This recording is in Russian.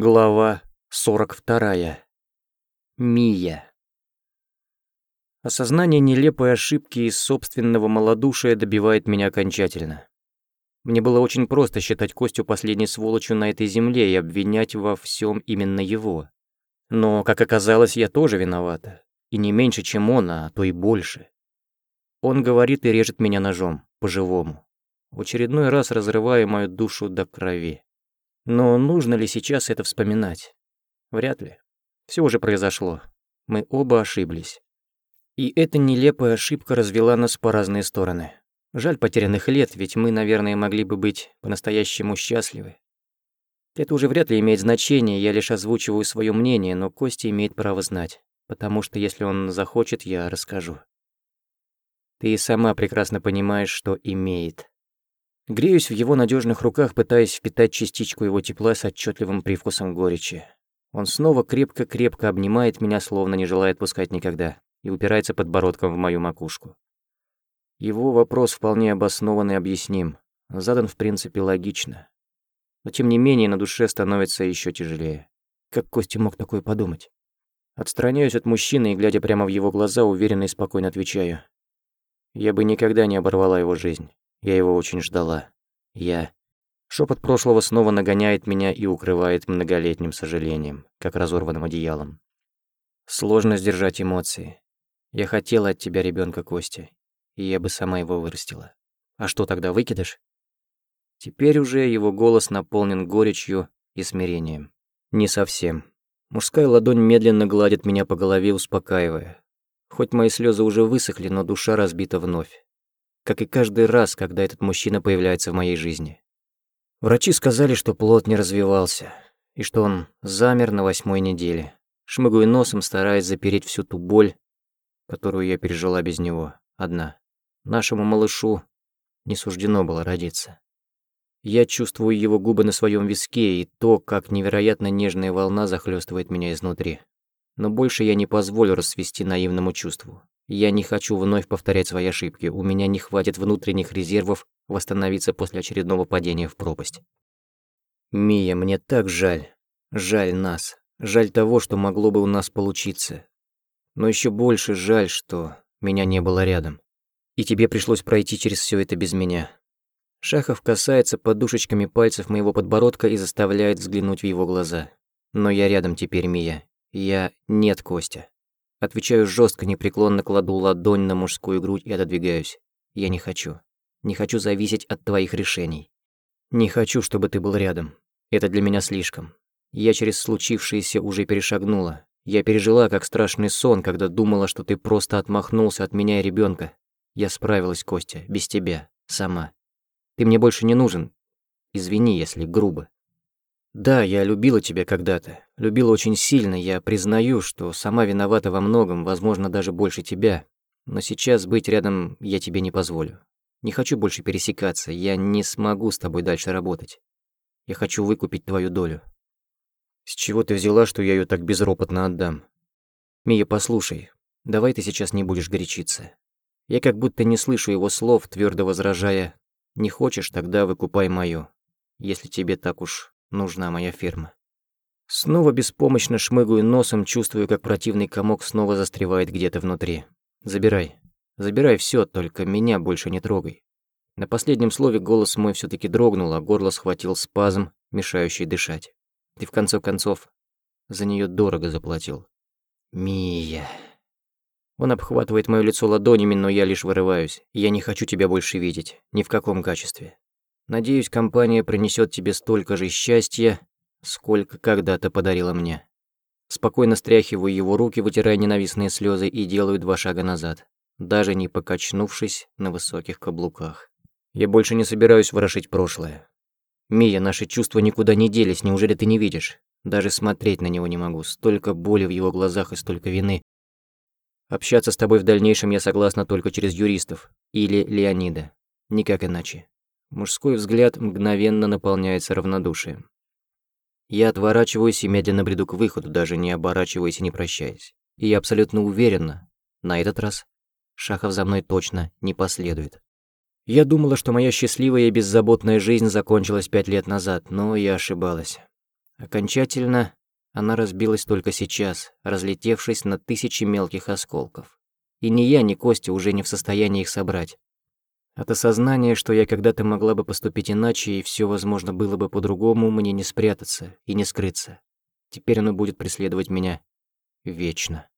Глава 42. Мия. Осознание нелепой ошибки из собственного малодушия добивает меня окончательно. Мне было очень просто считать Костю последней сволочью на этой земле и обвинять во всем именно его. Но, как оказалось, я тоже виновата. И не меньше, чем он, а то и больше. Он говорит и режет меня ножом, по-живому. В очередной раз разрывая мою душу до крови. Но нужно ли сейчас это вспоминать? Вряд ли. Все уже произошло. Мы оба ошиблись. И эта нелепая ошибка развела нас по разные стороны. Жаль потерянных лет, ведь мы, наверное, могли бы быть по-настоящему счастливы. Это уже вряд ли имеет значение, я лишь озвучиваю свое мнение, но Костя имеет право знать, потому что если он захочет, я расскажу. Ты и сама прекрасно понимаешь, что имеет. Греюсь в его надежных руках, пытаясь впитать частичку его тепла с отчетливым привкусом горечи. Он снова крепко-крепко обнимает меня, словно не желает пускать никогда, и упирается подбородком в мою макушку. Его вопрос вполне обоснован и объясним, задан в принципе логично. Но тем не менее на душе становится еще тяжелее. Как Костя мог такое подумать? Отстраняюсь от мужчины и, глядя прямо в его глаза, уверенно и спокойно отвечаю. Я бы никогда не оборвала его жизнь. Я его очень ждала. Я... Шепот прошлого снова нагоняет меня и укрывает многолетним сожалением, как разорванным одеялом. Сложно сдержать эмоции. Я хотела от тебя ребенка Костя, и я бы сама его вырастила. А что тогда, выкидыш? Теперь уже его голос наполнен горечью и смирением. Не совсем. Мужская ладонь медленно гладит меня по голове, успокаивая. Хоть мои слезы уже высохли, но душа разбита вновь как и каждый раз, когда этот мужчина появляется в моей жизни. Врачи сказали, что плод не развивался, и что он замер на восьмой неделе. Шмыгаю носом, стараясь запереть всю ту боль, которую я пережила без него, одна. Нашему малышу не суждено было родиться. Я чувствую его губы на своем виске и то, как невероятно нежная волна захлестывает меня изнутри. Но больше я не позволю расцвести наивному чувству. Я не хочу вновь повторять свои ошибки. У меня не хватит внутренних резервов восстановиться после очередного падения в пропасть. Мия, мне так жаль. Жаль нас. Жаль того, что могло бы у нас получиться. Но еще больше жаль, что меня не было рядом. И тебе пришлось пройти через все это без меня. Шахов касается подушечками пальцев моего подбородка и заставляет взглянуть в его глаза. Но я рядом теперь, Мия. Я нет Костя. Отвечаю жестко, непреклонно кладу ладонь на мужскую грудь и отодвигаюсь. Я не хочу. Не хочу зависеть от твоих решений. Не хочу, чтобы ты был рядом. Это для меня слишком. Я через случившееся уже перешагнула. Я пережила как страшный сон, когда думала, что ты просто отмахнулся от меня и ребенка. Я справилась, Костя, без тебя, сама. Ты мне больше не нужен. Извини, если грубо. Да, я любила тебя когда-то. Любила очень сильно, я признаю, что сама виновата во многом, возможно, даже больше тебя. Но сейчас быть рядом я тебе не позволю. Не хочу больше пересекаться, я не смогу с тобой дальше работать. Я хочу выкупить твою долю. С чего ты взяла, что я ее так безропотно отдам? Мия, послушай, давай ты сейчас не будешь горячиться. Я как будто не слышу его слов, твердо возражая. Не хочешь, тогда выкупай мою. Если тебе так уж нужна моя фирма. Снова беспомощно шмыгаю носом, чувствую, как противный комок снова застревает где-то внутри. Забирай. Забирай все, только меня больше не трогай. На последнем слове голос мой все таки дрогнул, а горло схватил спазм, мешающий дышать. Ты в конце концов за нее дорого заплатил. Мия. Он обхватывает моё лицо ладонями, но я лишь вырываюсь. Я не хочу тебя больше видеть, ни в каком качестве. Надеюсь, компания принесет тебе столько же счастья, сколько когда-то подарила мне. Спокойно стряхиваю его руки, вытирая ненавистные слезы, и делаю два шага назад, даже не покачнувшись на высоких каблуках. Я больше не собираюсь ворошить прошлое. Мия, наши чувства никуда не делись, неужели ты не видишь? Даже смотреть на него не могу, столько боли в его глазах и столько вины. Общаться с тобой в дальнейшем я согласна только через юристов или Леонида, никак иначе. Мужской взгляд мгновенно наполняется равнодушием. Я отворачиваюсь и медленно бреду к выходу, даже не оборачиваясь и не прощаясь. И я абсолютно уверена, на этот раз Шахов за мной точно не последует. Я думала, что моя счастливая и беззаботная жизнь закончилась пять лет назад, но я ошибалась. Окончательно она разбилась только сейчас, разлетевшись на тысячи мелких осколков. И ни я, ни Костя уже не в состоянии их собрать. От осознания, что я когда-то могла бы поступить иначе, и все возможно, было бы по-другому, мне не спрятаться и не скрыться. Теперь оно будет преследовать меня вечно.